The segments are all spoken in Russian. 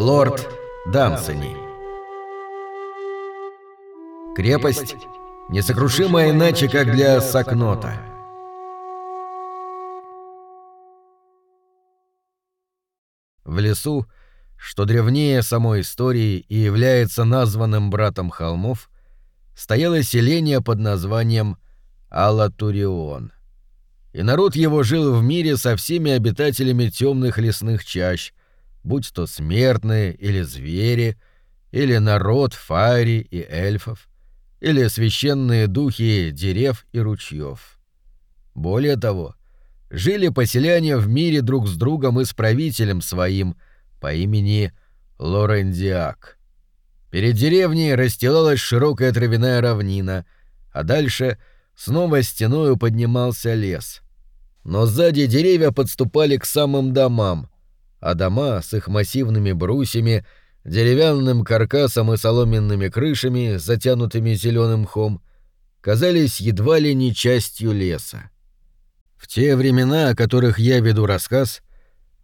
Лорд Дансони. Крепость несокрушима иначе, как для Сакнота. В лесу, что древнее самой истории и является названным братом холмов, стояло селение под названием Алатурион. И народ его жил в мире со всеми обитателями темных лесных чащ, будь то смертные или звери, или народ фари и эльфов, или священные духи дерев и ручьев. Более того, жили поселяне в мире друг с другом и с правителем своим по имени Лорендиак. Перед деревней расстилалась широкая травяная равнина, а дальше снова стеною поднимался лес. Но сзади деревья подступали к самым домам, а дома с их массивными брусьями, деревянным каркасом и соломенными крышами, затянутыми зеленым мхом, казались едва ли не частью леса. В те времена, о которых я веду рассказ,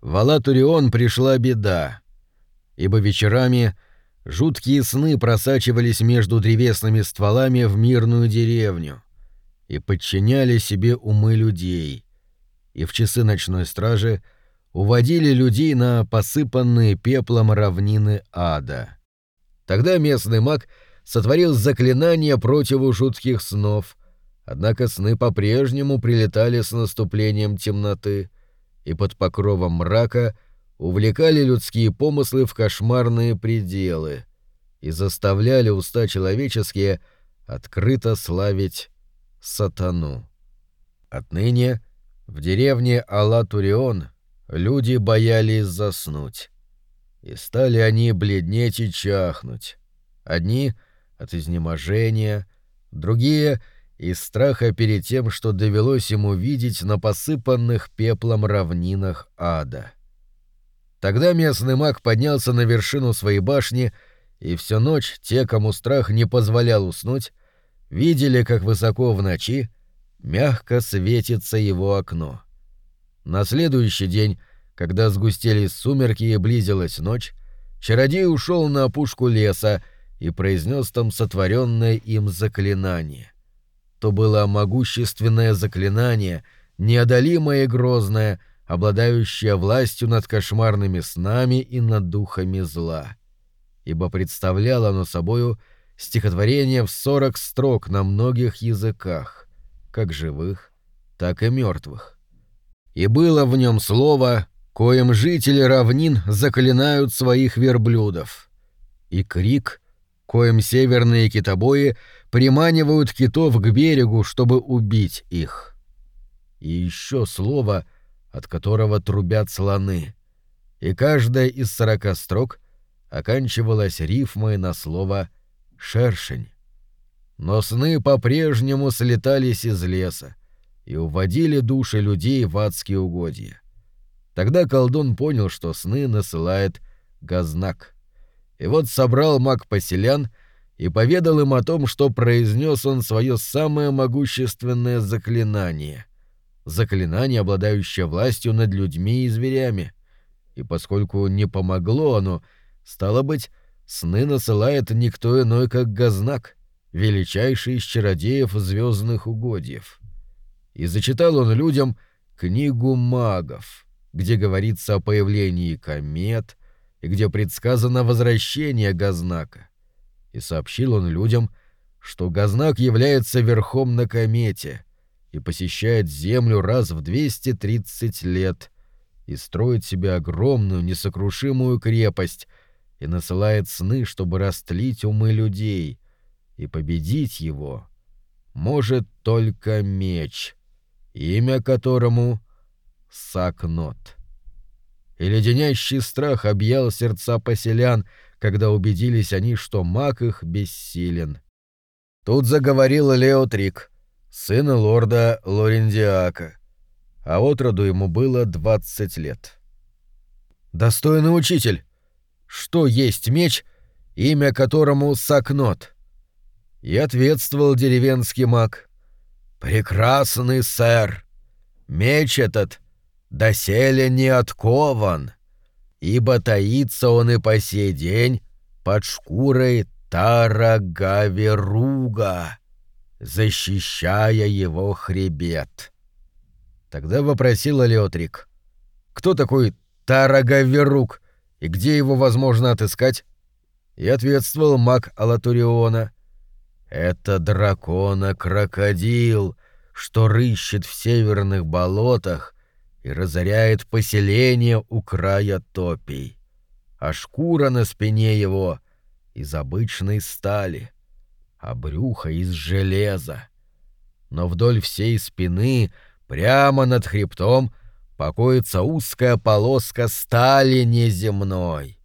в Алатурион пришла беда, ибо вечерами жуткие сны просачивались между древесными стволами в мирную деревню и подчиняли себе умы людей, и в часы ночной стражи — уводили людей на посыпанные пеплом равнины ада. Тогда местный маг сотворил заклинание против жутких снов, однако сны по-прежнему прилетали с наступлением темноты и под покровом мрака увлекали людские помыслы в кошмарные пределы и заставляли уста человеческие открыто славить сатану. Отныне в деревне Алатурион Люди боялись заснуть. И стали они бледнеть и чахнуть. Одни — от изнеможения, другие — из страха перед тем, что довелось ему видеть на посыпанных пеплом равнинах ада. Тогда местный маг поднялся на вершину своей башни, и всю ночь те, кому страх не позволял уснуть, видели, как высоко в ночи мягко светится его окно. На следующий день, когда сгустились сумерки и близилась ночь, чародей ушел на опушку леса и произнес там сотворенное им заклинание. То было могущественное заклинание, неодолимое и грозное, обладающее властью над кошмарными снами и над духами зла. Ибо представляло оно собою стихотворение в сорок строк на многих языках, как живых, так и мертвых и было в нем слово, коим жители равнин заклинают своих верблюдов, и крик, коим северные китобои приманивают китов к берегу, чтобы убить их. И еще слово, от которого трубят слоны, и каждая из сорока строк оканчивалась рифмой на слово «шершень». Но сны по-прежнему слетались из леса, и уводили души людей в адские угодья. Тогда колдун понял, что сны насылает Газнак. И вот собрал маг поселян и поведал им о том, что произнес он свое самое могущественное заклинание. Заклинание, обладающее властью над людьми и зверями. И поскольку не помогло оно, стало быть, сны насылает никто иной, как Газнак, величайший из чародеев звездных угодьев и зачитал он людям книгу магов, где говорится о появлении комет и где предсказано возвращение Газнака. И сообщил он людям, что Газнак является верхом на комете и посещает Землю раз в 230 лет и строит себе огромную несокрушимую крепость и насылает сны, чтобы растлить умы людей, и победить его может только меч — имя которому — Сакнот. И леденящий страх объял сердца поселян, когда убедились они, что маг их бессилен. Тут заговорил Леотрик, сын лорда Лорендиака, а отроду ему было двадцать лет. «Достойный учитель, что есть меч, имя которому Сакнот?» И ответствовал деревенский маг — «Прекрасный сэр! Меч этот доселе не откован, ибо таится он и по сей день под шкурой Тарагаверуга, защищая его хребет. Тогда вопросил Леотрик, кто такой Тарагаверуг и где его возможно отыскать? И ответствовал маг Алатуриона. Это дракона-крокодил, что рыщет в северных болотах и разоряет поселение у края топий. А шкура на спине его из обычной стали, а брюхо из железа. Но вдоль всей спины, прямо над хребтом, покоится узкая полоска стали неземной.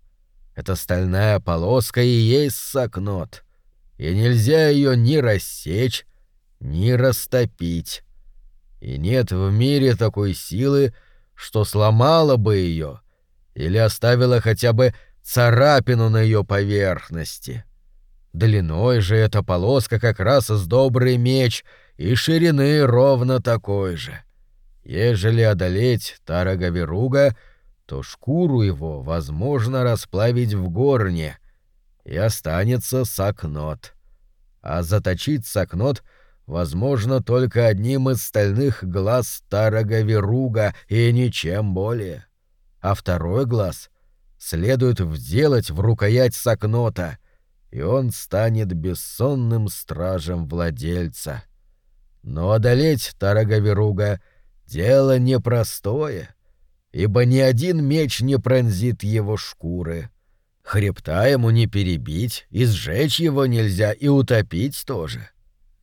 Эта стальная полоска и есть сакнот, и нельзя ее ни рассечь, ни растопить. И нет в мире такой силы, что сломала бы ее или оставила хотя бы царапину на ее поверхности. Длиной же эта полоска как раз с добрый меч, и ширины ровно такой же. Ежели одолеть Тарагаверуга, то шкуру его возможно расплавить в горне, и останется сакнот. А заточить сакнот — возможно только одним из стальных глаз старого веруга и ничем более. А второй глаз следует вделать в рукоять сакнота, и он станет бессонным стражем владельца. Но одолеть Тарагаверуга — дело непростое, ибо ни один меч не пронзит его шкуры. Хребта ему не перебить, и сжечь его нельзя, и утопить тоже. —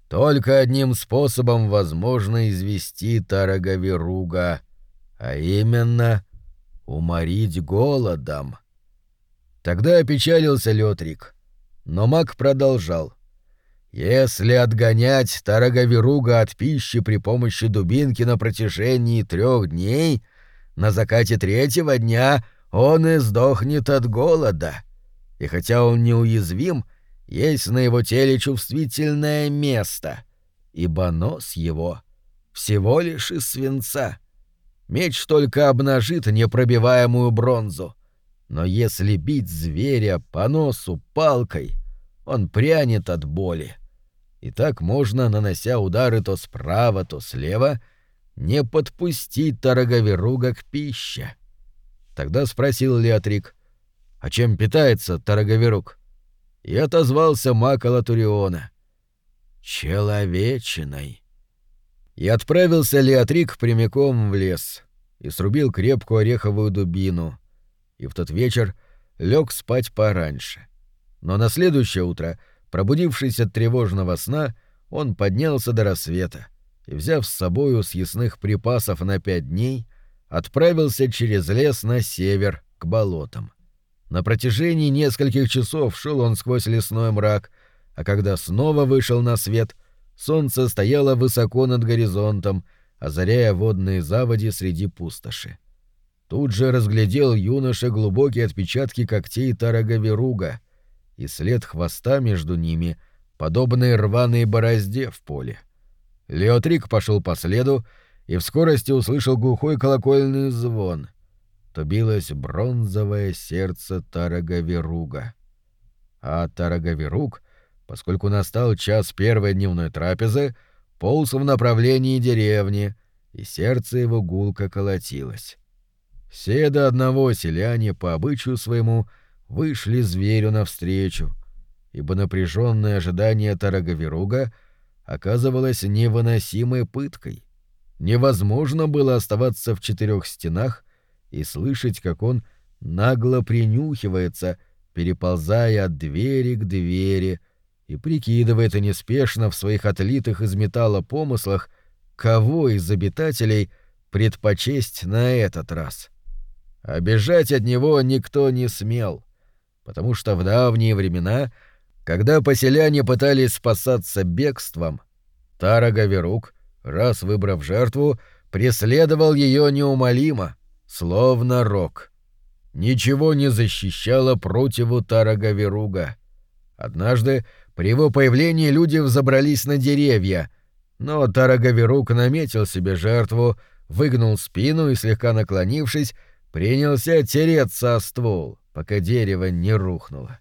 только одним способом возможно извести Тарагаверуга, а именно уморить голодом. Тогда опечалился Лётрик, но маг продолжал. Если отгонять Тарагаверуга от пищи при помощи дубинки на протяжении трех дней, на закате третьего дня он и сдохнет от голода. И хотя он неуязвим, — есть на его теле чувствительное место, ибо нос его всего лишь из свинца. Меч только обнажит непробиваемую бронзу. Но если бить зверя по носу палкой, он прянет от боли. И так можно, нанося удары то справа, то слева, не подпустить Тарагаверуга к пище. Тогда спросил Леотрик, а чем питается Тарагаверуг? и отозвался маг Алатуриона. «Человечиной». И отправился Леотрик прямиком в лес и срубил крепкую ореховую дубину, и в тот вечер лег спать пораньше. Но на следующее утро, пробудившись от тревожного сна, он поднялся до рассвета и, взяв с собою съестных припасов на пять дней, отправился через лес на север к болотам. На протяжении нескольких часов шел он сквозь лесной мрак, а когда снова вышел на свет, солнце стояло высоко над горизонтом, озаряя водные заводи среди пустоши. Тут же разглядел юноша глубокие отпечатки когтей Тарагаверуга и след хвоста между ними, подобный рваной борозде в поле. Леотрик пошел по следу и в скорости услышал глухой колокольный звон — то билось бронзовое сердце Тарагаверуга. А Тарагаверуг, поскольку настал час первой дневной трапезы, полз в направлении деревни, и сердце его гулко колотилось. Все до одного селяне по обычаю своему вышли зверю навстречу, ибо напряженное ожидание Тарагаверуга оказывалось невыносимой пыткой. Невозможно было оставаться в четырех стенах и слышать, как он нагло принюхивается, переползая от двери к двери, и прикидывает неспешно в своих отлитых из металла помыслах, кого из обитателей предпочесть на этот раз. Обежать от него никто не смел, потому что в давние времена, когда поселяне пытались спасаться бегством, Тарагаверук, раз выбрав жертву, преследовал ее неумолимо, словно рок. Ничего не защищало противу Тарагаверуга. Однажды при его появлении люди взобрались на деревья, но Тарагаверуг наметил себе жертву, выгнул спину и, слегка наклонившись, принялся тереться о ствол, пока дерево не рухнуло.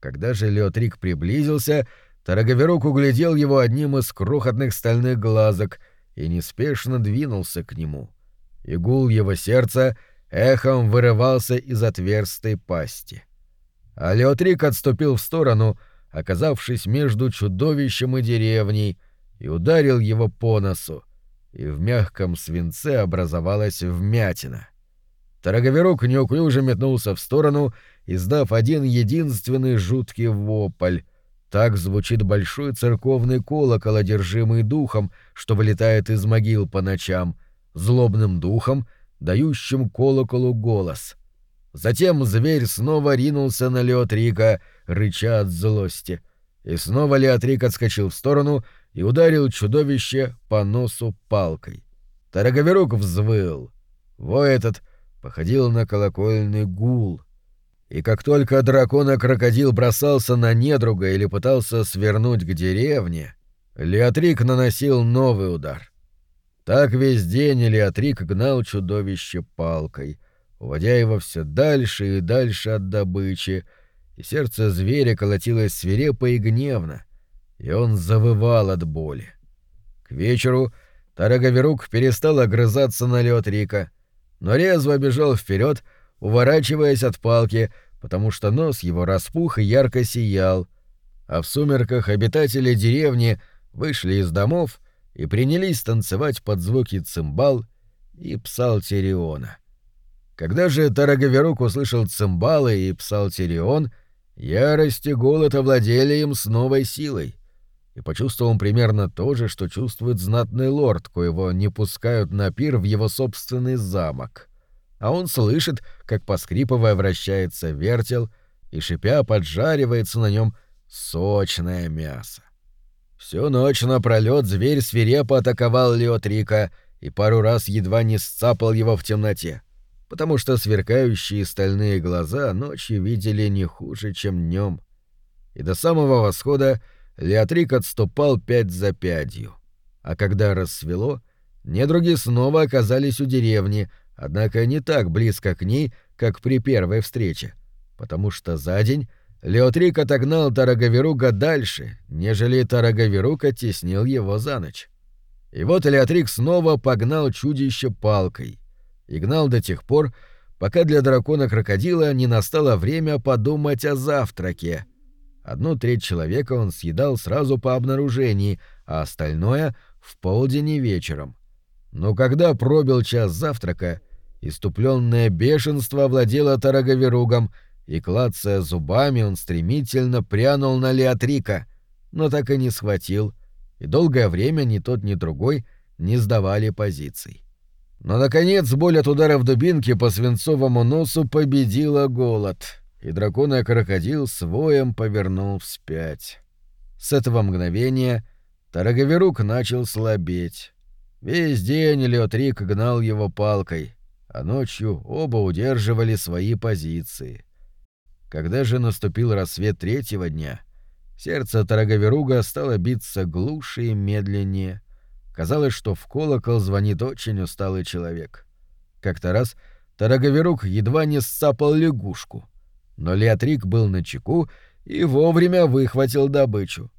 Когда же Леотрик приблизился, Тараговерок углядел его одним из крохотных стальных глазок и неспешно двинулся к нему. Игул его сердца эхом вырывался из отверстой пасти. А Леотрик отступил в сторону, оказавшись между чудовищем и деревней, и ударил его по носу, и в мягком свинце образовалась вмятина. Тараговерок неуклюже метнулся в сторону, издав один единственный жуткий вопль. Так звучит большой церковный колокол, одержимый духом, что вылетает из могил по ночам, злобным духом, дающим колоколу голос. Затем зверь снова ринулся на Леотрика, рыча от злости. И снова Леотрик отскочил в сторону и ударил чудовище по носу палкой. Тараговерок взвыл. Вой этот походил на колокольный гул. И как только дракона-крокодил бросался на недруга или пытался свернуть к деревне, Леотрик наносил новый удар. Так весь день Леотрик гнал чудовище палкой, уводя его все дальше и дальше от добычи, и сердце зверя колотилось свирепо и гневно, и он завывал от боли. К вечеру Тараговерук перестал огрызаться на Леотрика — но резво бежал вперед, уворачиваясь от палки, потому что нос его распух и ярко сиял, а в сумерках обитатели деревни вышли из домов и принялись танцевать под звуки цимбал и псалтериона. Когда же Тараговерук услышал цимбалы и псалтерион, ярость и голод овладели им с новой силой. И почувствовал он примерно то же, что чувствует знатный лорд, коего не пускают на пир в его собственный замок. А он слышит, как поскрипывая вращается вертел и шипя поджаривается на нем сочное мясо. Всю ночь напролёт зверь свирепо атаковал Леотрика и пару раз едва не сцапал его в темноте, потому что сверкающие стальные глаза ночью видели не хуже, чем днем. И до самого восхода Леотрик отступал пять за пятью. А когда рассвело, недруги снова оказались у деревни, однако не так близко к ней, как при первой встрече, потому что за день Леотрик отогнал Тараговеруга дальше, нежели Тараговерук оттеснил его за ночь. И вот Леотрик снова погнал чудище палкой. И гнал до тех пор, пока для дракона-крокодила не настало время подумать о завтраке, Одну треть человека он съедал сразу по обнаружении, а остальное — в полдень и вечером. Но когда пробил час завтрака, иступленное бешенство овладело Тараговеругом, и, клацая зубами, он стремительно прянул на Леотрика, но так и не схватил, и долгое время ни тот, ни другой не сдавали позиций. Но, наконец, боль от удара в дубинке по свинцовому носу победила голод — и дракона-крокодил с воем повернул вспять. С этого мгновения Тараговерук начал слабеть. Весь день Леотрик гнал его палкой, а ночью оба удерживали свои позиции. Когда же наступил рассвет третьего дня, сердце Тараговеруга стало биться глуше и медленнее. Казалось, что в колокол звонит очень усталый человек. Как-то раз Тараговерук едва не сцапал лягушку — но Леотрик был на чеку и вовремя выхватил добычу.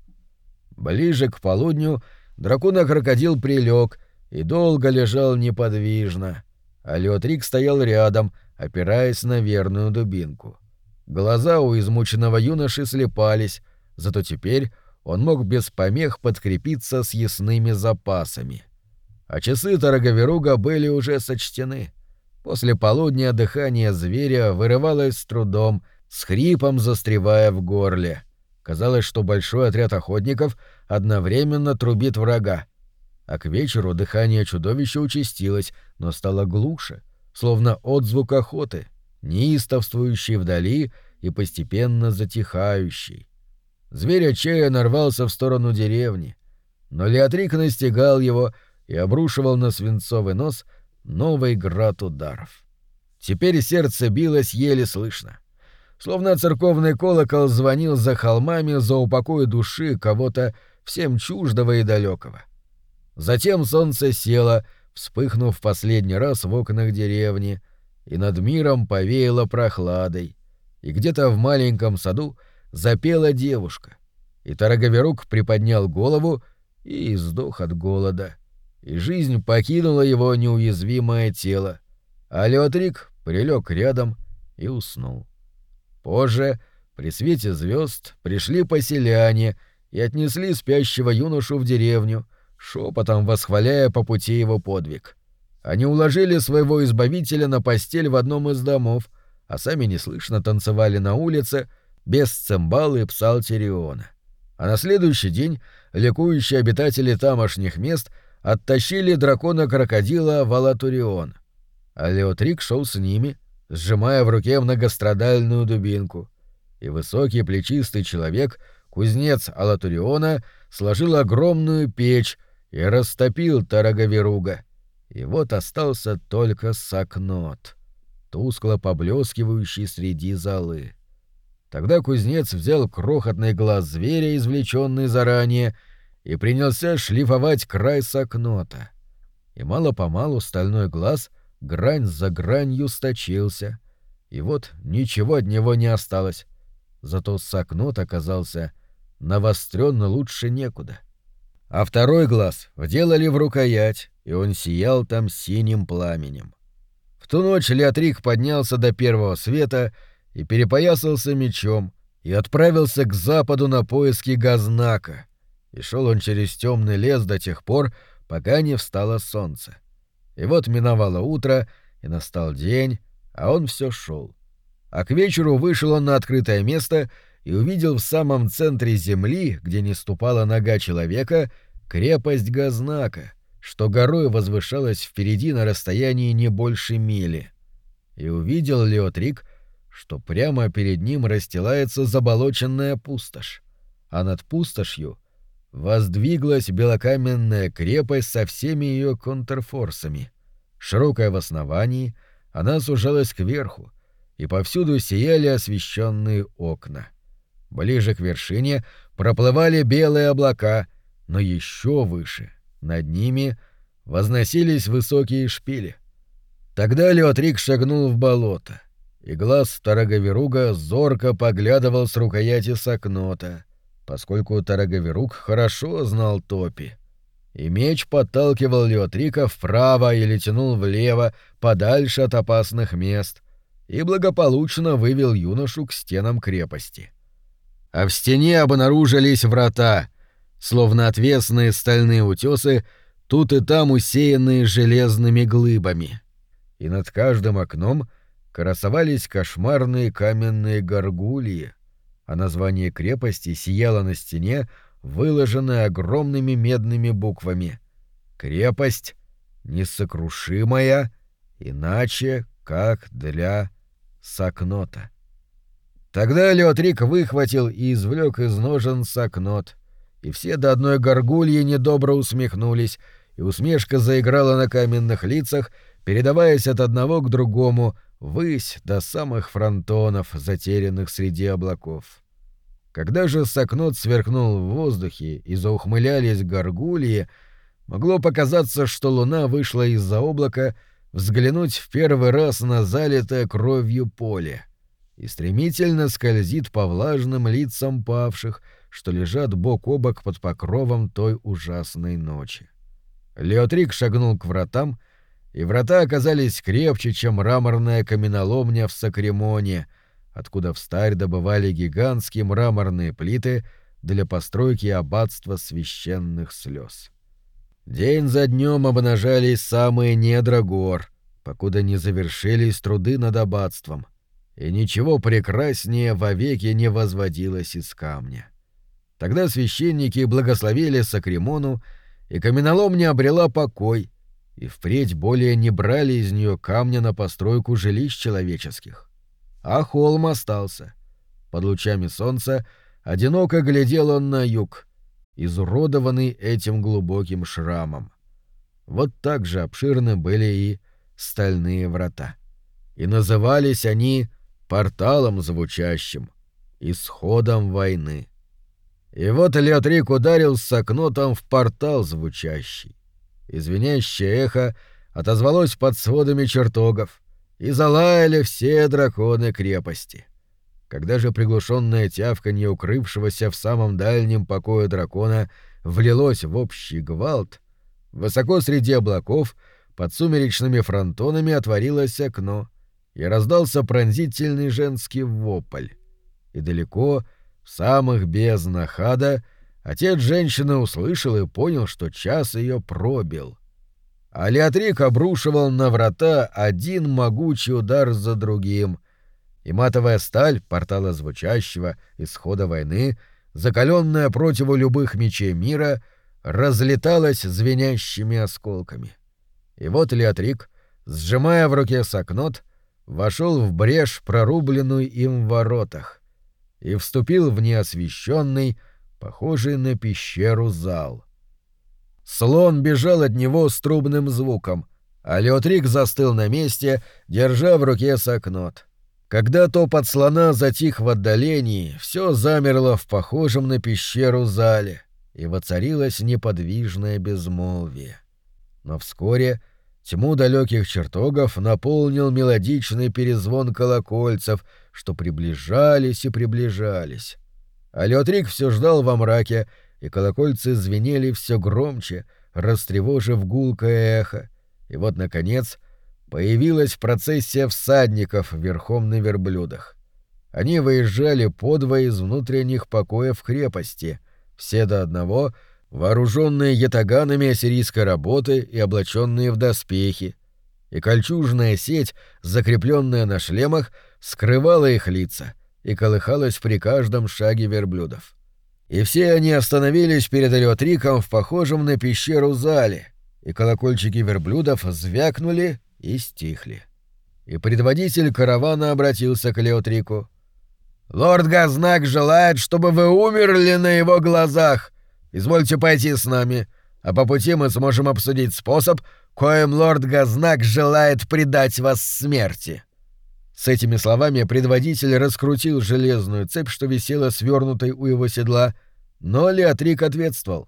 Ближе к полудню дракона-крокодил прилег и долго лежал неподвижно, а Леотрик стоял рядом, опираясь на верную дубинку. Глаза у измученного юноши слепались, зато теперь он мог без помех подкрепиться с ясными запасами. А часы Тараговеруга были уже сочтены — После полудня дыхание зверя вырывалось с трудом, с хрипом застревая в горле. Казалось, что большой отряд охотников одновременно трубит врага. А к вечеру дыхание чудовища участилось, но стало глуше, словно отзвук охоты, неистовствующий вдали и постепенно затихающий. Зверь отчаянно рвался в сторону деревни, но Леотрик настигал его и обрушивал на свинцовый нос — новый град ударов. Теперь сердце билось еле слышно. Словно церковный колокол звонил за холмами за упокой души кого-то всем чуждого и далекого. Затем солнце село, вспыхнув последний раз в окнах деревни, и над миром повеяло прохладой, и где-то в маленьком саду запела девушка, и Тараговерук приподнял голову и сдох от голода, и жизнь покинула его неуязвимое тело, а Леотрик прилег рядом и уснул. Позже, при свете звезд, пришли поселяне и отнесли спящего юношу в деревню, шепотом восхваляя по пути его подвиг. Они уложили своего избавителя на постель в одном из домов, а сами неслышно танцевали на улице без цимбалы и псалтериона. А на следующий день ликующие обитатели тамошних мест оттащили дракона-крокодила в Алатурион. А Леотрик шел с ними, сжимая в руке многострадальную дубинку. И высокий плечистый человек, кузнец Алатуриона, сложил огромную печь и растопил Тараговеруга. И вот остался только Сакнот, тускло поблескивающий среди золы. Тогда кузнец взял крохотный глаз зверя, извлеченный заранее, и принялся шлифовать край Сакнота. И мало-помалу стальной глаз — грань за гранью сточился, и вот ничего от него не осталось. Зато сакнот оказался навострён лучше некуда. А второй глаз вделали в рукоять, и он сиял там синим пламенем. В ту ночь Леотрик поднялся до первого света и перепоясался мечом, и отправился к западу на поиски Газнака. И шел он через темный лес до тех пор, пока не встало солнце. И вот миновало утро, и настал день, а он все шел. А к вечеру вышел он на открытое место и увидел в самом центре земли, где не ступала нога человека, крепость Газнака, что горой возвышалась впереди на расстоянии не больше мили. И увидел Леотрик, что прямо перед ним расстилается заболоченная пустошь, а над пустошью воздвиглась белокаменная крепость со всеми ее контрфорсами. Широкая в основании, она сужалась кверху, и повсюду сияли освещенные окна. Ближе к вершине проплывали белые облака, но еще выше, над ними, возносились высокие шпили. Тогда Леотрик шагнул в болото, и глаз Тараговеруга зорко поглядывал с рукояти сокнота — поскольку Тараговерук хорошо знал топи. И меч подталкивал Леотрика вправо или тянул влево, подальше от опасных мест, и благополучно вывел юношу к стенам крепости. А в стене обнаружились врата, словно отвесные стальные утесы, тут и там усеянные железными глыбами. И над каждым окном красовались кошмарные каменные горгульи — а название крепости сияло на стене, выложенное огромными медными буквами. «Крепость несокрушимая, иначе как для Сакнота». Тогда Леотрик выхватил и извлек из ножен Сакнот, и все до одной горгульи недобро усмехнулись, и усмешка заиграла на каменных лицах, передаваясь от одного к другому, высь до самых фронтонов, затерянных среди облаков. Когда же сокнот сверкнул в воздухе и заухмылялись горгульи, могло показаться, что луна вышла из-за облака взглянуть в первый раз на залитое кровью поле и стремительно скользит по влажным лицам павших, что лежат бок о бок под покровом той ужасной ночи. Леотрик шагнул к вратам, и врата оказались крепче, чем мраморная каменоломня в Сакремоне — откуда в старь добывали гигантские мраморные плиты для постройки аббатства священных слез. День за днем обнажались самые недра гор, покуда не завершились труды над аббатством, и ничего прекраснее вовеки не возводилось из камня. Тогда священники благословили Сакримону, и каменоломня обрела покой, и впредь более не брали из нее камня на постройку жилищ человеческих. А холм остался. Под лучами солнца одиноко глядел он на юг, изуродованный этим глубоким шрамом. Вот так же обширны были и стальные врата. И назывались они порталом звучащим, исходом войны. И вот Леотрик ударил с окнотом в портал звучащий. Извиняющее эхо отозвалось под сводами чертогов, и залаяли все драконы крепости. Когда же приглушенное тявканье укрывшегося в самом дальнем покое дракона влилось в общий гвалт, высоко среди облаков под сумеречными фронтонами отворилось окно, и раздался пронзительный женский вопль. И далеко, в самых безднах ада, отец женщины услышал и понял, что час ее пробил. А Леотрик обрушивал на врата один могучий удар за другим — и матовая сталь портала звучащего исхода войны, закаленная противу любых мечей мира, разлеталась звенящими осколками. И вот Леотрик, сжимая в руке сокнот, вошел в брешь, прорубленную им в воротах, и вступил в неосвещенный, похожий на пещеру зал. Слон бежал от него с трубным звуком, а Леотрик застыл на месте, держа в руке сокнот — когда топот слона затих в отдалении, все замерло в похожем на пещеру зале, и воцарилось неподвижное безмолвие. Но вскоре тьму далеких чертогов наполнил мелодичный перезвон колокольцев, что приближались и приближались. А все ждал во мраке, и колокольцы звенели все громче, растревожив гулкое эхо. И вот, наконец, — появилась процессия всадников верхом на верблюдах. Они выезжали подвое из внутренних покоев крепости, все до одного, вооруженные ятаганами ассирийской работы и облаченные в доспехи, и кольчужная сеть, закрепленная на шлемах, скрывала их лица и колыхалась при каждом шаге верблюдов. И все они остановились перед Элеотриком в похожем на пещеру зале, и колокольчики верблюдов звякнули и стихли. И предводитель каравана обратился к Леотрику. «Лорд Газнак желает, чтобы вы умерли на его глазах. Извольте пойти с нами, а по пути мы сможем обсудить способ, коим лорд Газнак желает предать вас смерти». С этими словами предводитель раскрутил железную цепь, что висела свернутой у его седла, но Леотрик ответствовал.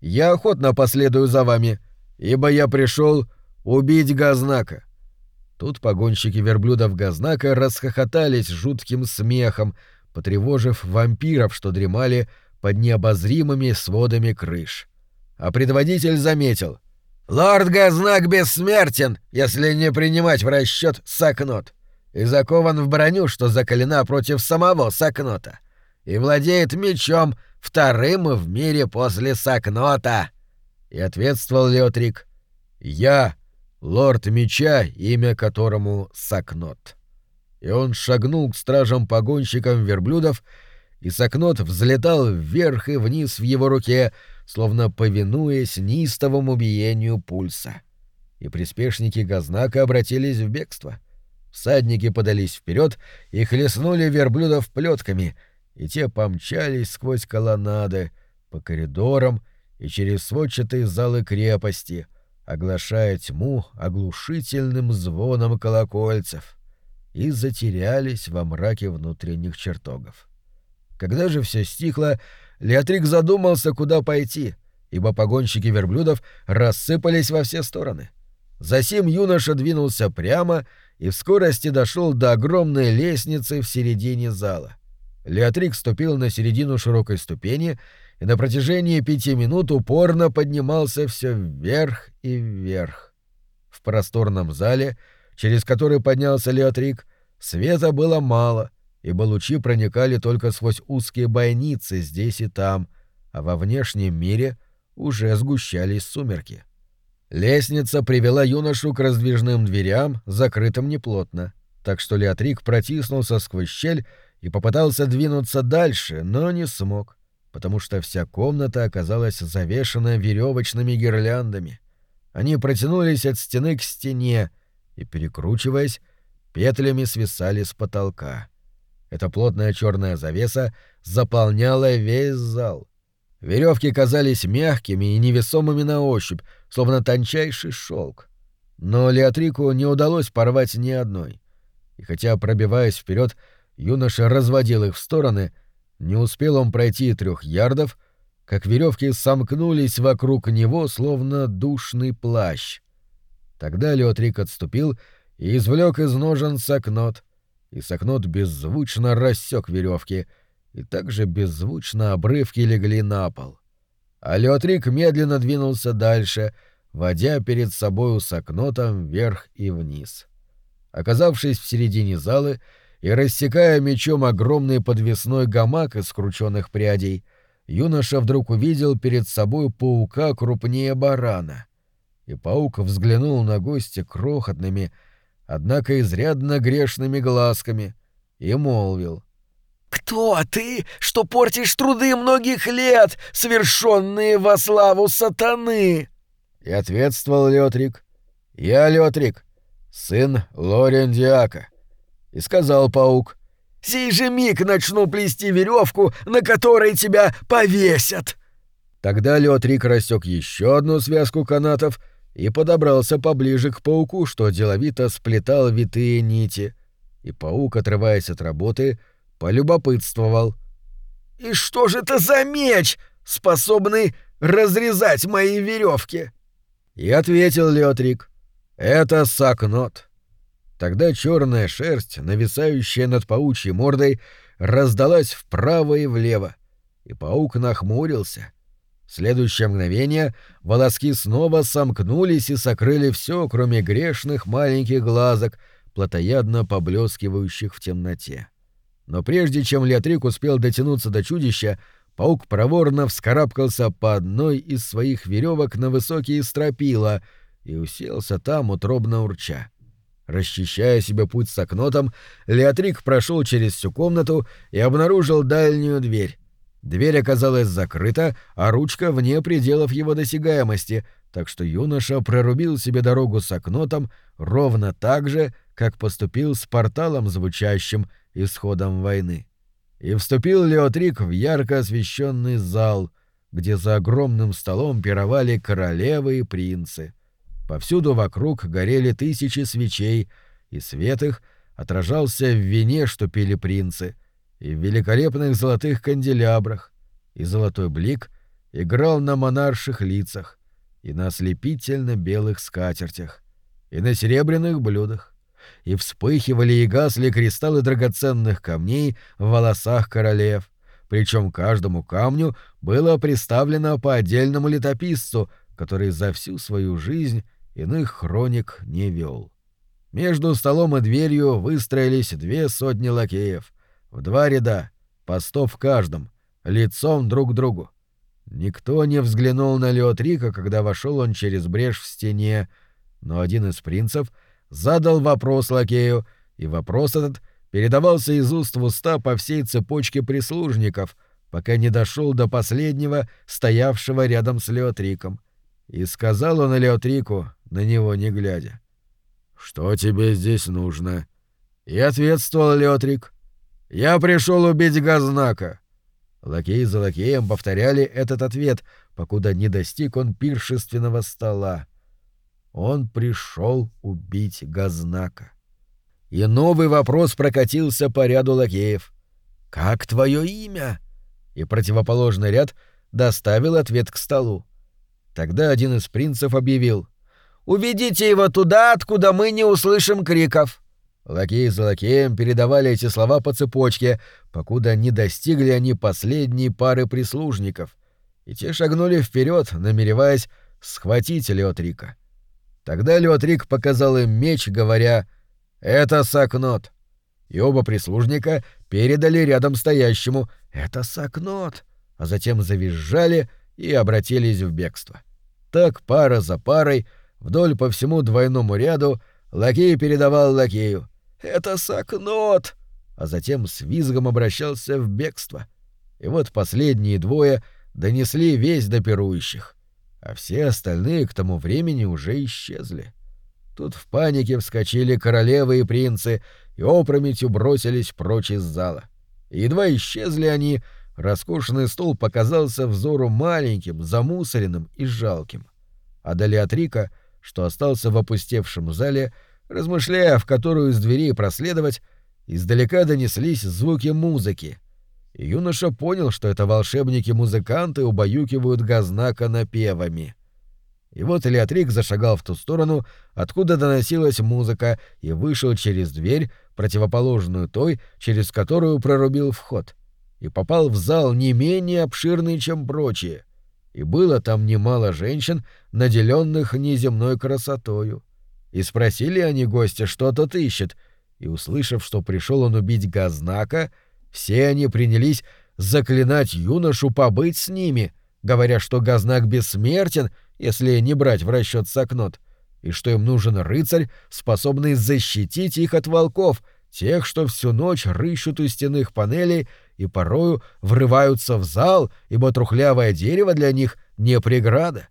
«Я охотно последую за вами, ибо я пришел Убить Газнака!» Тут погонщики верблюдов Газнака расхохотались жутким смехом, потревожив вампиров, что дремали под необозримыми сводами крыш. А предводитель заметил. «Лорд Газнак бессмертен, если не принимать в расчет Сакнот, и закован в броню, что закалена против самого Сакнота, и владеет мечом, вторым в мире после Сакнота». И ответствовал Леотрик. «Я лорд меча, имя которому Сакнот. И он шагнул к стражам-погонщикам верблюдов, и Сакнот взлетал вверх и вниз в его руке, словно повинуясь неистовому биению пульса. И приспешники Газнака обратились в бегство. Всадники подались вперед и хлестнули верблюдов плетками, и те помчались сквозь колоннады, по коридорам и через сводчатые залы крепости — оглашая тьму оглушительным звоном колокольцев, и затерялись во мраке внутренних чертогов. Когда же все стихло, Леотрик задумался, куда пойти, ибо погонщики верблюдов рассыпались во все стороны. Засим юноша двинулся прямо и в скорости дошел до огромной лестницы в середине зала. Леотрик ступил на середину широкой ступени и на протяжении пяти минут упорно поднимался все вверх и вверх. В просторном зале, через который поднялся Леотрик, света было мало, ибо лучи проникали только сквозь узкие бойницы здесь и там, а во внешнем мире уже сгущались сумерки. Лестница привела юношу к раздвижным дверям, закрытым неплотно, так что Леотрик протиснулся сквозь щель и попытался двинуться дальше, но не смог потому что вся комната оказалась завешена веревочными гирляндами. Они протянулись от стены к стене и, перекручиваясь, петлями свисали с потолка. Эта плотная черная завеса заполняла весь зал. Веревки казались мягкими и невесомыми на ощупь, словно тончайший шелк. Но Леотрику не удалось порвать ни одной. И хотя, пробиваясь вперед, юноша разводил их в стороны, не успел он пройти трех ярдов, как веревки сомкнулись вокруг него, словно душный плащ. Тогда Леотрик отступил и извлек из ножен сокнот, и сокнот беззвучно рассек веревки, и также беззвучно обрывки легли на пол. А Леотрик медленно двинулся дальше, водя перед собою сокнотом вверх и вниз. Оказавшись в середине залы и рассекая мечом огромный подвесной гамак из скрученных прядей, юноша вдруг увидел перед собой паука крупнее барана. И паук взглянул на гостя крохотными, однако изрядно грешными глазками, и молвил. «Кто ты, что портишь труды многих лет, совершенные во славу сатаны?» И ответствовал Леотрик. «Я Леотрик, сын Лорендиака». И сказал паук. «Сей же миг начну плести веревку, на которой тебя повесят!» Тогда Леотрик рассек еще одну связку канатов и подобрался поближе к пауку, что деловито сплетал витые нити. И паук, отрываясь от работы, полюбопытствовал. «И что же это за меч, способный разрезать мои веревки?» И ответил Леотрик. «Это сакнот». Тогда черная шерсть, нависающая над паучьей мордой, раздалась вправо и влево, и паук нахмурился — следующее мгновение волоски снова сомкнулись и сокрыли все, кроме грешных маленьких глазок, плотоядно поблескивающих в темноте. Но прежде чем Леотрик успел дотянуться до чудища, паук проворно вскарабкался по одной из своих веревок на высокие стропила и уселся там, утробно урча. Расчищая себе путь с окнотом, Леотрик прошел через всю комнату и обнаружил дальнюю дверь. Дверь оказалась закрыта, а ручка вне пределов его досягаемости, так что юноша прорубил себе дорогу с окнотом ровно так же, как поступил с порталом звучащим исходом войны. И вступил Леотрик в ярко освещенный зал, где за огромным столом пировали королевы и принцы. Повсюду вокруг горели тысячи свечей, и свет их отражался в вине, что пили принцы — и в великолепных золотых канделябрах, и золотой блик играл на монарших лицах, и на ослепительно белых скатертях, и на серебряных блюдах, и вспыхивали и гасли кристаллы драгоценных камней в волосах королев, причем каждому камню было представлено по отдельному летописцу, который за всю свою жизнь иных хроник не вел. Между столом и дверью выстроились две сотни лакеев — в два ряда, по сто в каждом, лицом друг к другу. Никто не взглянул на Леотрика, когда вошел он через брешь в стене, но один из принцев задал вопрос лакею, и вопрос этот передавался из уст в уста по всей цепочке прислужников, пока не дошел до последнего, стоявшего рядом с Леотриком. И сказал он Леотрику, на него не глядя. «Что тебе здесь нужно?» И ответствовал Леотрик. «Я пришел убить Газнака!» Лакей за лакеем повторяли этот ответ, покуда не достиг он пиршественного стола. Он пришел убить Газнака. И новый вопрос прокатился по ряду лакеев. «Как твое имя?» И противоположный ряд доставил ответ к столу. Тогда один из принцев объявил. «Уведите его туда, откуда мы не услышим криков». Лакеи за лакеем передавали эти слова по цепочке, покуда не достигли они последней пары прислужников, и те шагнули вперед, намереваясь схватить Леотрика. Тогда Леотрик показал им меч, говоря «Это Сакнот». И оба прислужника передали рядом стоящему «Это Сакнот», а затем завизжали и обратились в бегство. Так пара за парой, вдоль по всему двойному ряду, лакей передавал лакею «Это Сакнот!» а затем с визгом обращался в бегство. И вот последние двое донесли весь до пирующих, а все остальные к тому времени уже исчезли. Тут в панике вскочили королевы и принцы и опрометью бросились прочь из зала. И едва исчезли они, роскошный стол показался взору маленьким, замусоренным и жалким. А Далиатрика, что остался в опустевшем зале, — Размышляя, в которую из дверей проследовать, издалека донеслись звуки музыки. И юноша понял, что это волшебники-музыканты убаюкивают Газнака напевами. И вот Элеотрик зашагал в ту сторону, откуда доносилась музыка, и вышел через дверь, противоположную той, через которую прорубил вход, и попал в зал не менее обширный, чем прочие. И было там немало женщин, наделенных неземной красотою. И спросили они гостя, что тот ищет, и, услышав, что пришел он убить Газнака, все они принялись заклинать юношу побыть с ними, говоря, что Газнак бессмертен, если не брать в расчет Сакнот, и что им нужен рыцарь, способный защитить их от волков, тех, что всю ночь рыщут у стенных панелей и порою врываются в зал, ибо трухлявое дерево для них не преграда.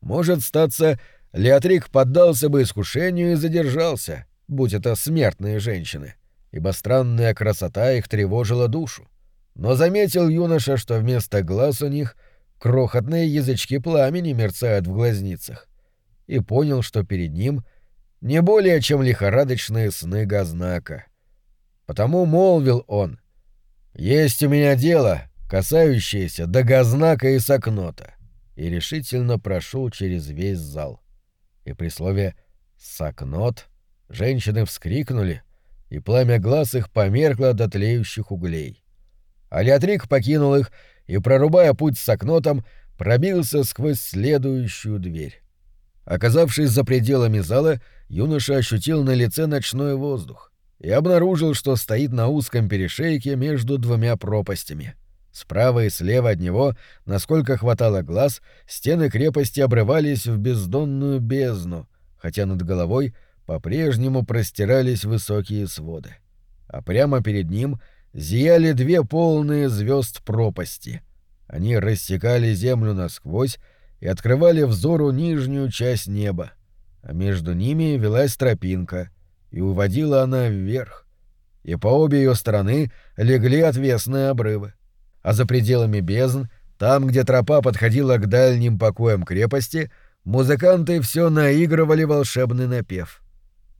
Может статься, Леотрик поддался бы искушению и задержался, будь это смертные женщины, ибо странная красота их тревожила душу. Но заметил юноша, что вместо глаз у них крохотные язычки пламени мерцают в глазницах, и понял, что перед ним не более чем лихорадочные сны Газнака. Потому молвил он, «Есть у меня дело, касающееся до Газнака и Сакнота», и решительно прошел через весь зал. И при слове «Сакнот» женщины вскрикнули, и пламя глаз их померкло до тлеющих углей. Алиатрик покинул их и, прорубая путь с окнотом, пробился сквозь следующую дверь. Оказавшись за пределами зала, юноша ощутил на лице ночной воздух и обнаружил, что стоит на узком перешейке между двумя пропастями. Справа и слева от него, насколько хватало глаз, стены крепости обрывались в бездонную бездну, хотя над головой по-прежнему простирались высокие своды. А прямо перед ним — зияли две полные звезд пропасти. Они рассекали землю насквозь и открывали взору нижнюю часть неба, а между ними велась тропинка, и уводила она вверх. И по обе ее стороны легли отвесные обрывы. А за пределами бездн, там, где тропа подходила к дальним покоям крепости, музыканты все наигрывали волшебный напев.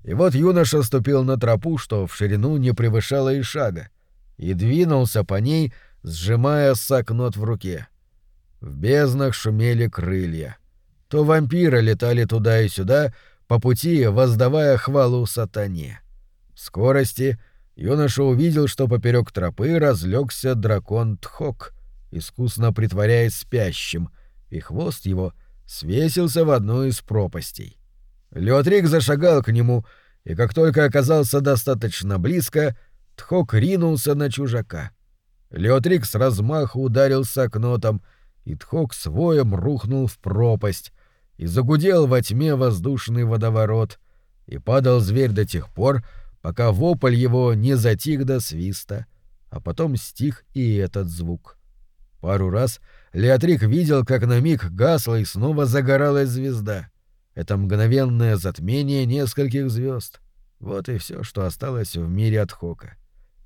И вот юноша ступил на тропу, что в ширину не превышала и шага, и двинулся по ней, сжимая сакнот в руке. В безднах шумели крылья. То вампиры летали туда и сюда, по пути воздавая хвалу сатане. В скорости юноша увидел, что поперек тропы разлегся дракон Тхок, искусно притворяясь спящим, и хвост его свесился в одну из пропастей. Леотрик зашагал к нему, и как только оказался достаточно близко — Тхок ринулся на чужака. Леотрик с размаху ударился окнотом, и Тхок с воем рухнул в пропасть, и загудел во тьме воздушный водоворот, и падал зверь до тех пор, пока вопль его не затих до свиста, а потом стих и этот звук. Пару раз Леотрик видел, как на миг гасла и снова загоралась звезда. Это мгновенное затмение нескольких звезд. Вот и все, что осталось в мире от Хока.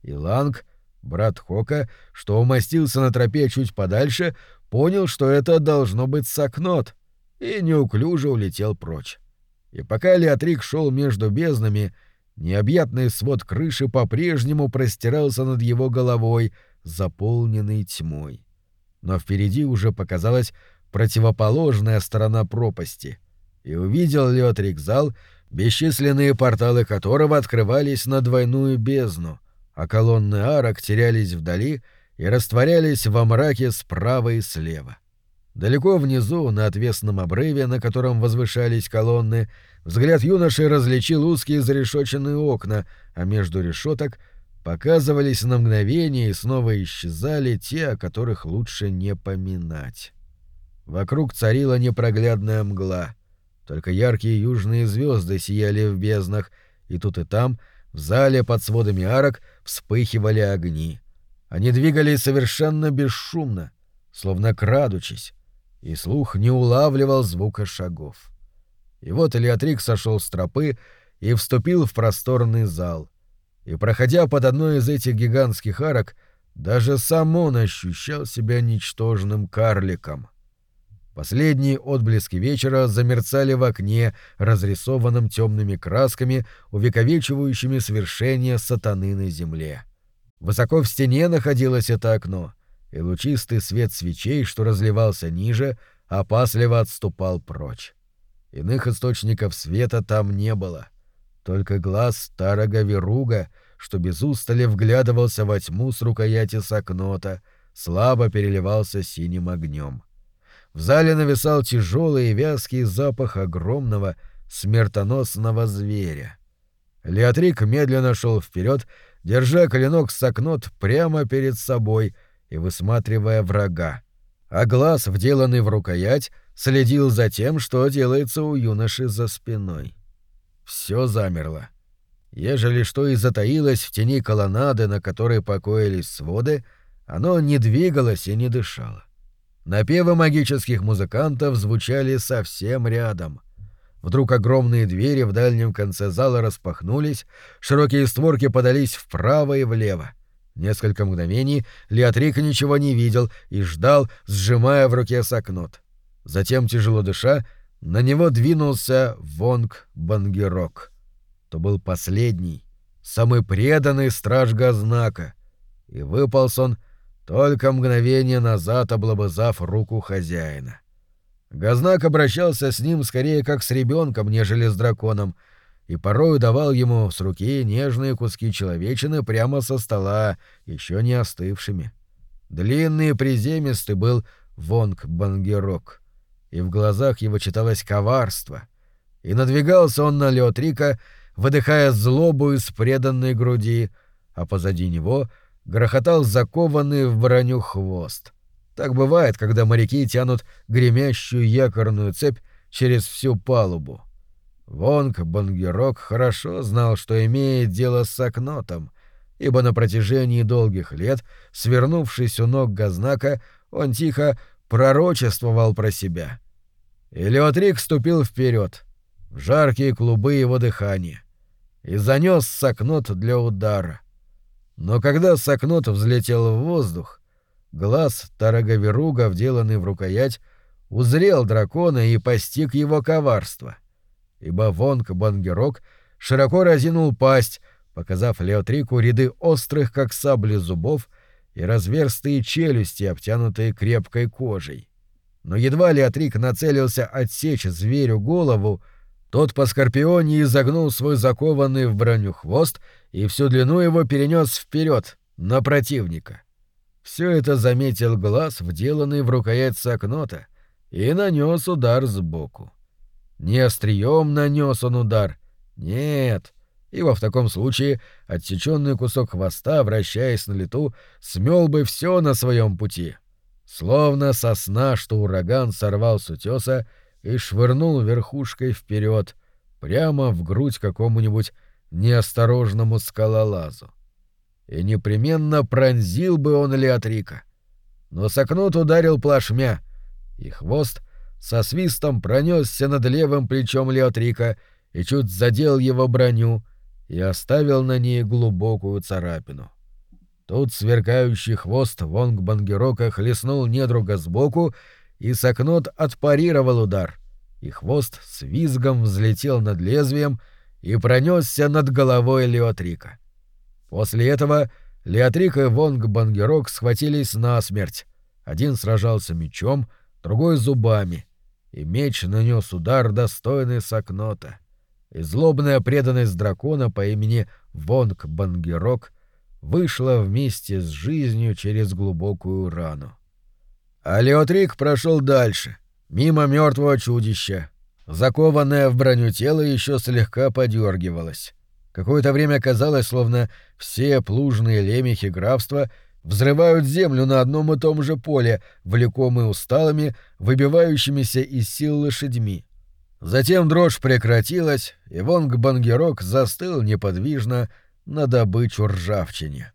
И Ланг, брат Хока, что умостился на тропе чуть подальше, понял, что это должно быть Сакнот, и неуклюже улетел прочь. И пока Леотрик шел между безднами, необъятный свод крыши по-прежнему простирался над его головой, заполненный тьмой. Но впереди уже показалась противоположная сторона пропасти, и увидел Леотрик зал, бесчисленные порталы которого открывались на двойную бездну, а колонны арок терялись вдали и растворялись во мраке справа и слева. Далеко внизу, на отвесном обрыве, на котором возвышались колонны, взгляд юноши различил узкие зарешоченные окна, а между решеток показывались на мгновение и снова исчезали те, о которых лучше не поминать. Вокруг царила непроглядная мгла. Только яркие южные звезды сияли в безднах, и тут и там — в зале под сводами арок вспыхивали огни. Они двигались совершенно бесшумно, словно крадучись, и слух не улавливал звука шагов. И вот Элеотрик сошел с тропы и вступил в просторный зал. И, проходя под одной из этих гигантских арок, даже сам он ощущал себя ничтожным карликом. Последние отблески вечера замерцали в окне, разрисованном темными красками, увековечивающими свершение сатаны на земле. Высоко в стене находилось это окно, и лучистый свет свечей, что разливался ниже, опасливо отступал прочь. Иных источников света там не было. Только глаз старого веруга, что без устали вглядывался во тьму с рукояти сокнота, слабо переливался синим огнем. В зале нависал тяжелый и вязкий запах огромного, смертоносного зверя. Леотрик медленно шел вперед, держа клинок сокнот прямо перед собой и высматривая врага. А глаз, вделанный в рукоять, следил за тем, что делается у юноши за спиной. Все замерло. Ежели что и затаилось в тени колоннады, на которой покоились своды, оно не двигалось и не дышало. Напевы магических музыкантов звучали совсем рядом. Вдруг огромные двери в дальнем конце зала распахнулись, широкие створки подались вправо и влево. Несколько мгновений Леотрик ничего не видел и ждал, сжимая в руке сокнот. Затем, тяжело дыша, на него двинулся Вонг Бангерок. То был последний, самый преданный страж Газнака. И выполз он только мгновение назад, облобызав руку хозяина. Газнак обращался с ним скорее как с ребенком, нежели с драконом, и порою давал ему с руки нежные куски человечины прямо со стола, еще не остывшими. Длинный и приземистый был Вонг Бангерок, и в глазах его читалось коварство, и надвигался он на Леотрика, выдыхая злобу из преданной груди, а позади него грохотал закованный в броню хвост. Так бывает, когда моряки тянут гремящую якорную цепь через всю палубу. Вонг Бангерок хорошо знал, что имеет дело с окнотом, ибо на протяжении долгих лет, свернувшись у ног Газнака, он тихо пророчествовал про себя. И Леотрик ступил вперед, в жаркие клубы его дыхания, и занес сокнот для удара. Но когда сокнот взлетел в воздух, Глаз Тараговеруга, вделанный в рукоять, узрел дракона и постиг его коварство. Ибо Вонг Бангерок широко разинул пасть, показав Леотрику ряды острых, как сабли, зубов и разверстые челюсти, обтянутые крепкой кожей. Но едва Леотрик нацелился отсечь зверю голову, тот по скорпионе изогнул свой закованный в броню хвост и всю длину его перенес вперед на противника. Все это заметил глаз, вделанный в рукоять сокнота, и нанес удар сбоку. Не острием нанес он удар. Нет, ибо в таком случае отсеченный кусок хвоста, вращаясь на лету, смел бы все на своем пути. Словно сосна, что ураган сорвал с утеса и швырнул верхушкой вперед, прямо в грудь какому-нибудь неосторожному скалолазу и непременно пронзил бы он Леотрика. Но Сокнут ударил плашмя, и хвост со свистом пронесся над левым плечом Леотрика и чуть задел его броню и оставил на ней глубокую царапину. Тут сверкающий хвост Вонг Бангерока хлестнул недруга сбоку, и Сокнот отпарировал удар, и хвост с визгом взлетел над лезвием и пронесся над головой Леотрика. — После этого Леотрик и Вонг Бангерок схватились насмерть. Один сражался мечом, другой — зубами. И меч нанес удар, достойный Сакнота. И злобная преданность дракона по имени Вонг Бангерок вышла вместе с жизнью через глубокую рану. А Леотрик прошел дальше, мимо мертвого чудища. Закованное в броню тело еще слегка подергивалось. Какое-то время казалось, словно все плужные лемехи графства взрывают землю на одном и том же поле, влекомые усталыми, выбивающимися из сил лошадьми. Затем дрожь прекратилась, и Вонг-Бангерок застыл неподвижно на добычу ржавчине.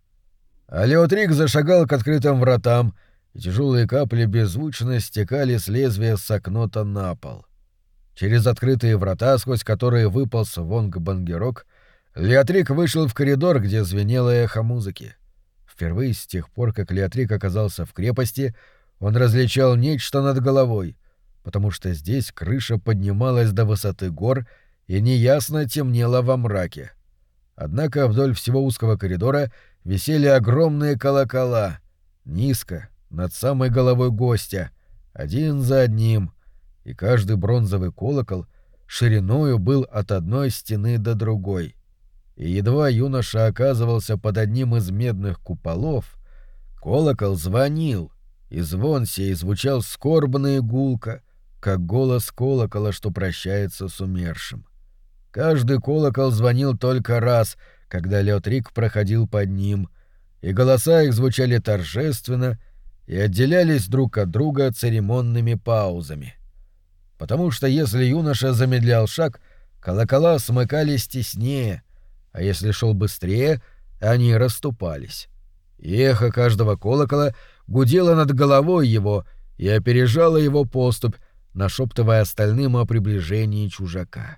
А Леотрик зашагал к открытым вратам, и тяжелые капли беззвучно стекали с лезвия сокнота на пол. Через открытые врата, сквозь которые выполз Вонг-Бангерок, — Леотрик вышел в коридор, где звенело эхо музыки. Впервые с тех пор, как Леотрик оказался в крепости, он различал нечто над головой, потому что здесь крыша поднималась до высоты гор и неясно темнела во мраке. Однако вдоль всего узкого коридора висели огромные колокола, низко, над самой головой гостя, один за одним, и каждый бронзовый колокол шириною был от одной стены до другой. И едва юноша оказывался под одним из медных куполов, колокол звонил, и звон сей звучал скорбно и гулко, как голос колокола, что прощается с умершим. Каждый колокол звонил только раз, когда Леотрик проходил под ним, и голоса их звучали торжественно и отделялись друг от друга церемонными паузами. Потому что если юноша замедлял шаг, колокола смыкались теснее, а если шел быстрее, они расступались. И эхо каждого колокола гудело над головой его и опережало его поступь, нашептывая остальным о приближении чужака.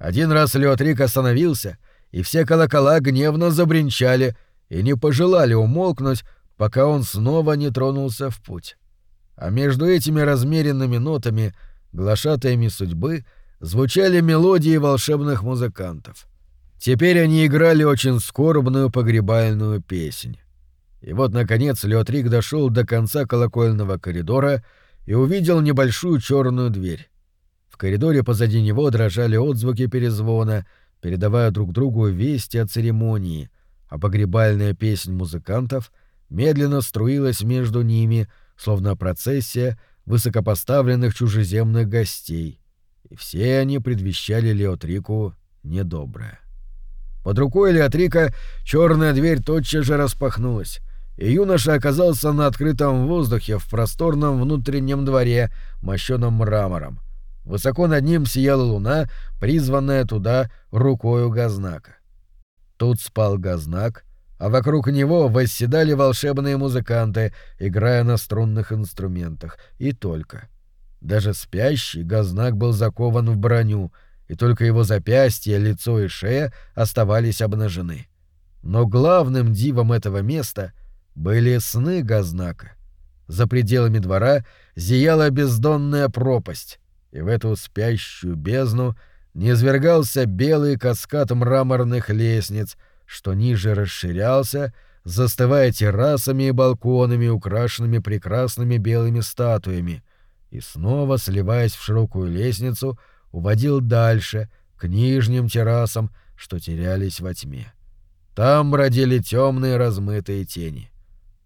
Один раз Леотрик остановился, и все колокола гневно забринчали и не пожелали умолкнуть, пока он снова не тронулся в путь. А между этими размеренными нотами, глашатаями судьбы, звучали мелодии волшебных музыкантов. Теперь они играли очень скорбную погребальную песнь. И вот, наконец, Леотрик дошел до конца колокольного коридора и увидел небольшую черную дверь. Коридоре позади него дрожали отзвуки перезвона, передавая друг другу вести о церемонии, а погребальная песнь музыкантов медленно струилась между ними, словно процессия высокопоставленных чужеземных гостей, и все они предвещали Леотрику недоброе. Под рукой Леотрика черная дверь тотчас же распахнулась, и юноша оказался на открытом воздухе в просторном внутреннем дворе, мощенном мрамором. Высоко над ним сияла луна, призванная туда рукою Газнака. Тут спал Газнак, а вокруг него восседали волшебные музыканты, играя на струнных инструментах, и только. Даже спящий Газнак был закован в броню, и только его запястья, лицо и шея оставались обнажены. Но главным дивом этого места были сны Газнака. За пределами двора зияла бездонная пропасть, и в эту спящую бездну низвергался белый каскад мраморных лестниц, что ниже расширялся, застывая террасами и балконами, украшенными прекрасными белыми статуями, и снова, сливаясь в широкую лестницу, уводил дальше, к нижним террасам, что терялись во тьме. Там бродили темные размытые тени.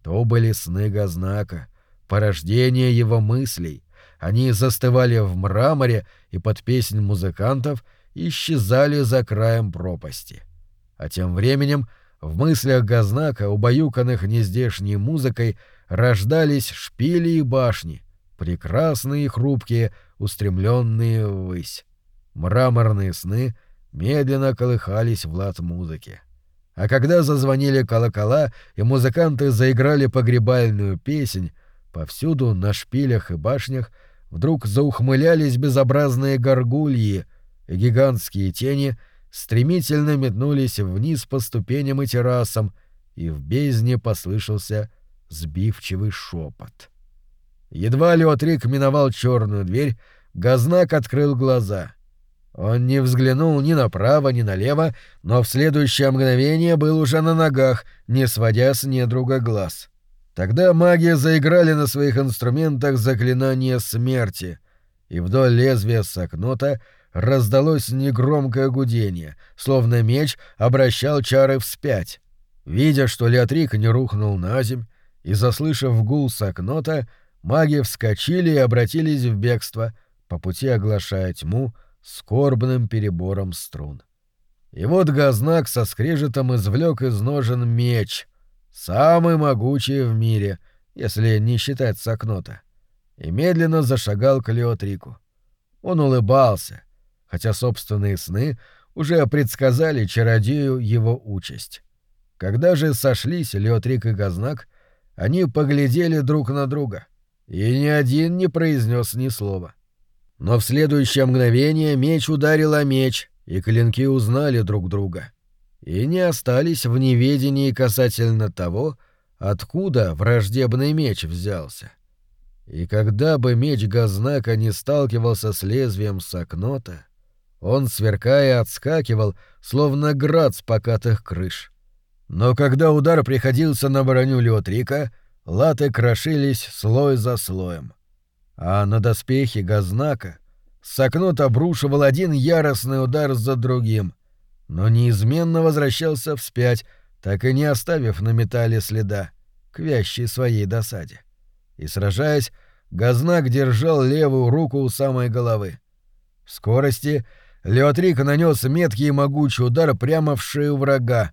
То были сны Газнака, порождение его мыслей. Они застывали в мраморе и под песнь музыкантов исчезали за краем пропасти. А тем временем в мыслях Газнака, убаюканных нездешней музыкой, рождались шпили и башни, прекрасные и хрупкие, устремленные ввысь. Мраморные сны медленно колыхались в лад музыки. А когда зазвонили колокола и музыканты заиграли погребальную песнь, повсюду на шпилях и башнях вдруг заухмылялись безобразные горгульи, и гигантские тени стремительно метнулись вниз по ступеням и террасам, и в бездне послышался сбивчивый шепот. Едва Леотрик миновал черную дверь, Газнак открыл глаза — он не взглянул ни направо, ни налево, но в следующее мгновение был уже на ногах, не сводя с недруга глаз. Тогда маги заиграли на своих инструментах заклинание смерти, и вдоль лезвия сакнота раздалось негромкое гудение, словно меч обращал чары вспять. Видя, что Леотрик не рухнул на земь, и заслышав гул сакнота, маги вскочили и обратились в бегство, по пути оглашая тьму, скорбным перебором струн. И вот Газнак со скрежетом извлек из ножен меч, самый могучий в мире, если не считать Сакнота, и медленно зашагал к Леотрику. Он улыбался, хотя собственные сны уже предсказали чародею его участь. Когда же сошлись Леотрик и Газнак, они поглядели друг на друга, и ни один не произнес ни слова. — но в следующее мгновение меч ударил о меч, и клинки узнали друг друга. И не остались в неведении касательно того, откуда враждебный меч взялся. И когда бы меч Газнака не сталкивался с лезвием Сакнота, он, сверкая, отскакивал, словно град с покатых крыш. Но когда удар приходился на броню Леотрика, латы крошились слой за слоем — а на доспехе Газнака Сокнот обрушивал один яростный удар за другим, но неизменно возвращался вспять, так и не оставив на металле следа, к вящей своей досаде. И, сражаясь, Газнак держал левую руку у самой головы. В скорости Леотрик нанес меткий и могучий удар прямо в шею врага,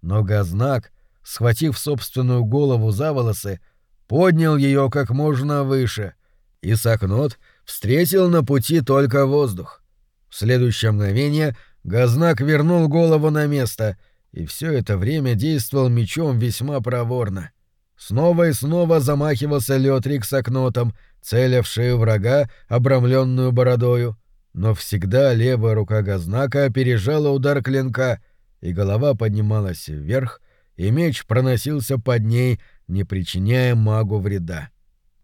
но Газнак, схватив собственную голову за волосы, поднял ее как можно выше, и Сакнот встретил на пути только воздух. В следующее мгновение Газнак вернул голову на место, и все это время действовал мечом весьма проворно. Снова и снова замахивался Леотрик Сакнотом, целя в врага, обрамленную бородою, но всегда левая рука Газнака опережала удар клинка, и голова поднималась вверх, и меч проносился под ней, не причиняя магу вреда.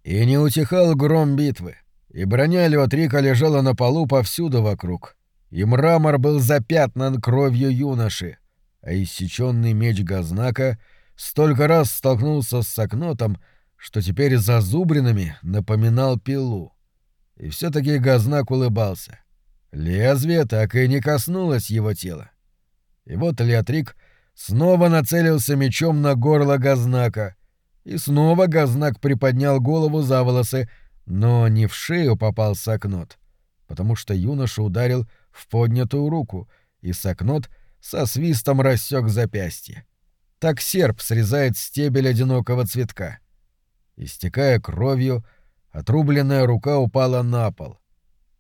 И не утихал гром битвы, и броня Леотрика лежала на полу повсюду вокруг, и мрамор был запятнан кровью юноши, а иссеченный меч Газнака столько раз столкнулся с Сокнотом, что теперь зазубринами напоминал пилу. И все-таки Газнак улыбался. Лезвие так и не коснулось его тела. И вот Леотрик снова нацелился мечом на горло Газнака, и снова Газнак приподнял голову за волосы, но не в шею попал Сакнот, потому что юноша ударил в поднятую руку, и Сакнот со свистом рассек запястье. Так серп срезает стебель одинокого цветка. Истекая кровью, Отрубленная рука упала на пол.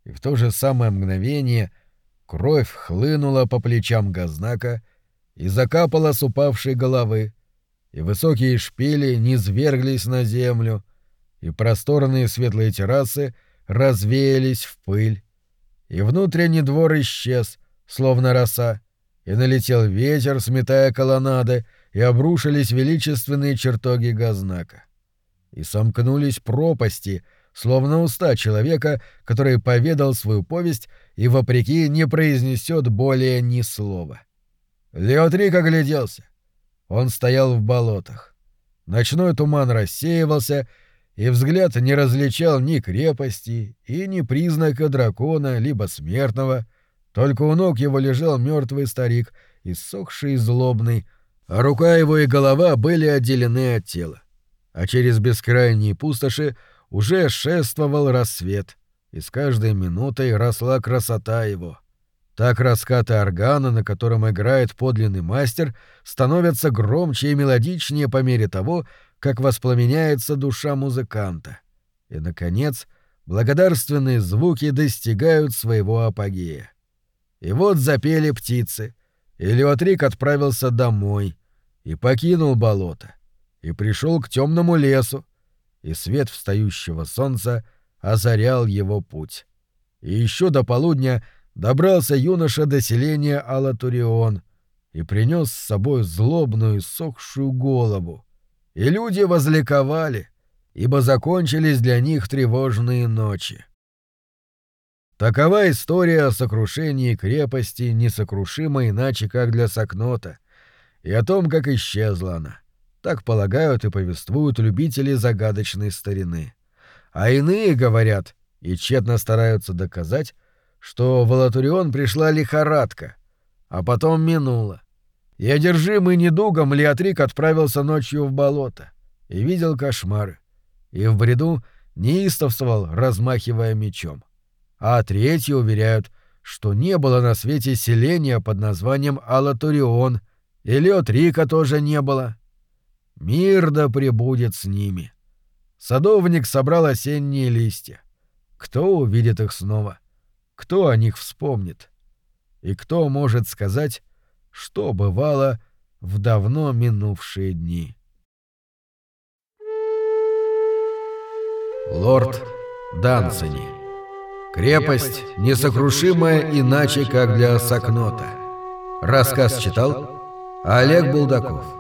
И в то же самое мгновение кровь хлынула по плечам Газнака и закапала с упавшей головы, и высокие шпили низверглись на землю, и просторные светлые террасы развеялись в пыль, и внутренний двор исчез, словно роса, и налетел ветер, сметая колоннады, и обрушились величественные чертоги Газнака и сомкнулись пропасти, словно уста человека, который поведал свою повесть и, вопреки, не произнесет более ни слова. Леотрик огляделся. Он стоял в болотах. Ночной туман рассеивался, и взгляд не различал ни крепости и ни признака дракона либо смертного, только у ног его лежал мертвый старик, иссохший и злобный, а рука его и голова были отделены от тела а через бескрайние пустоши уже шествовал рассвет, и с каждой минутой росла красота его. Так раскаты органа, на котором играет подлинный мастер, становятся громче и мелодичнее по мере того, как воспламеняется душа музыканта. И, наконец, благодарственные звуки достигают своего апогея. И вот запели птицы, и Леотрик отправился домой и покинул болото и пришел к темному лесу, и свет встающего солнца озарял его путь. И еще до полудня добрался юноша до селения Алатурион и принес с собой злобную сохшую голову. И люди возликовали, ибо закончились для них тревожные ночи. Такова история о сокрушении крепости, несокрушимой иначе, как для Сокнота, и о том, как исчезла она. Так полагают и повествуют любители загадочной старины. А иные говорят и тщетно стараются доказать, что в Алатурион пришла лихорадка, а потом минула. И одержимый недугом Леотрик отправился ночью в болото и видел кошмары, и в бреду неистовствовал, размахивая мечом. А третьи уверяют, что не было на свете селения под названием Алатурион, и Леотрика тоже не было, Мир да пребудет с ними. Садовник собрал осенние листья. Кто увидит их снова? Кто о них вспомнит? И кто может сказать, что бывало в давно минувшие дни? Лорд Дансони. Крепость несокрушимая иначе, как для Сакнота. Рассказ читал Олег Булдаков.